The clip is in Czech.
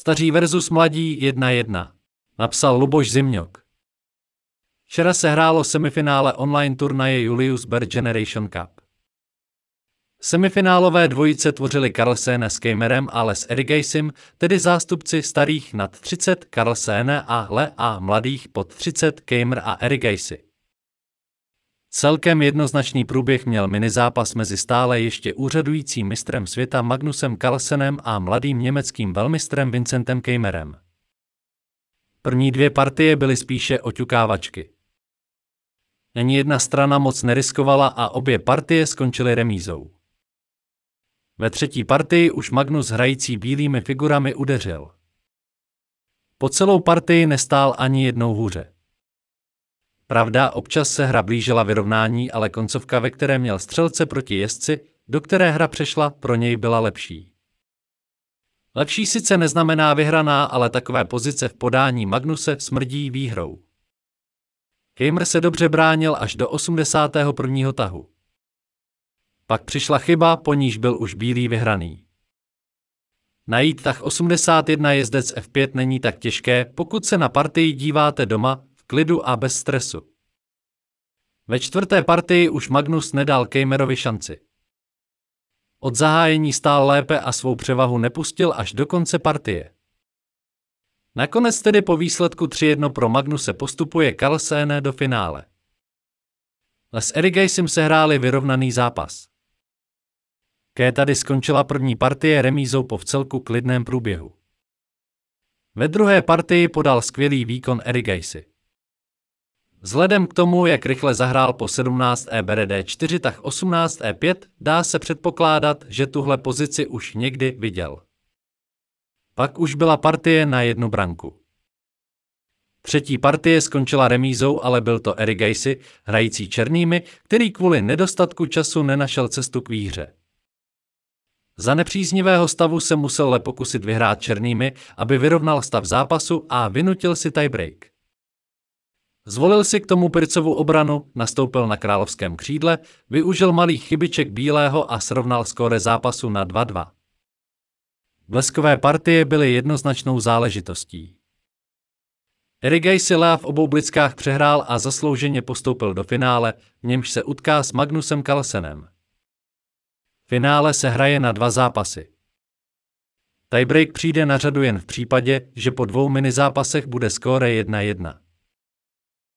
Staří versus mladí 1-1. Napsal Luboš Zimňok. Včera se hrálo semifinále online turnaje Julius Baer Generation Cup. Semifinálové dvojice tvořili Carlsen s Kejmerem a Les Erigejsim, tedy zástupci starých nad 30 Carlsen a Le a mladých pod 30 Kejmer a Erigejsi. Celkem jednoznačný průběh měl minizápas mezi stále ještě úřadujícím mistrem světa Magnusem Carlsenem a mladým německým velmistrem Vincentem Kejmerem. První dvě partie byly spíše oťukávačky. Ani jedna strana moc neriskovala a obě partie skončily remízou. Ve třetí partii už Magnus hrající bílými figurami udeřil. Po celou partii nestál ani jednou hůře. Pravda, občas se hra blížila vyrovnání, ale koncovka, ve které měl střelce proti jezdci, do které hra přešla, pro něj byla lepší. Lepší sice neznamená vyhraná, ale takové pozice v podání Magnuse smrdí výhrou. Kejmer se dobře bránil až do 81. tahu. Pak přišla chyba, po níž byl už bílý vyhraný. Najít tah 81 jezdec F5 není tak těžké, pokud se na partii díváte doma, klidu a bez stresu. Ve čtvrté partii už Magnus nedal Kejmerovi šanci. Od zahájení stál lépe a svou převahu nepustil až do konce partie. Nakonec tedy po výsledku 3-1 pro Magnuse postupuje Carlsen do finále. Les se hráli vyrovnaný zápas. Ké tady skončila první partie remízou po vcelku klidném průběhu. Ve druhé partii podal skvělý výkon Erigejsi. Vzhledem k tomu, jak rychle zahrál po 17 E BRD 4 tak 18 E5, dá se předpokládat, že tuhle pozici už někdy viděl. Pak už byla partie na jednu branku. Třetí partie skončila remízou, ale byl to Erigejsi, hrající černými, který kvůli nedostatku času nenašel cestu k výhře. Za nepříznivého stavu se musel le pokusit vyhrát černými, aby vyrovnal stav zápasu a vynutil si tiebreak. Zvolil si k tomu Pircovu obranu, nastoupil na královském křídle, využil malých chybiček bílého a srovnal skóre zápasu na 2-2. Bleskové partie byly jednoznačnou záležitostí. Erigej si Lea v obou blickách přehrál a zaslouženě postoupil do finále, v němž se utká s Magnusem Carlsenem. Finále se hraje na dva zápasy. Tiebreak přijde na řadu jen v případě, že po dvou minizápasech bude skóre 1-1.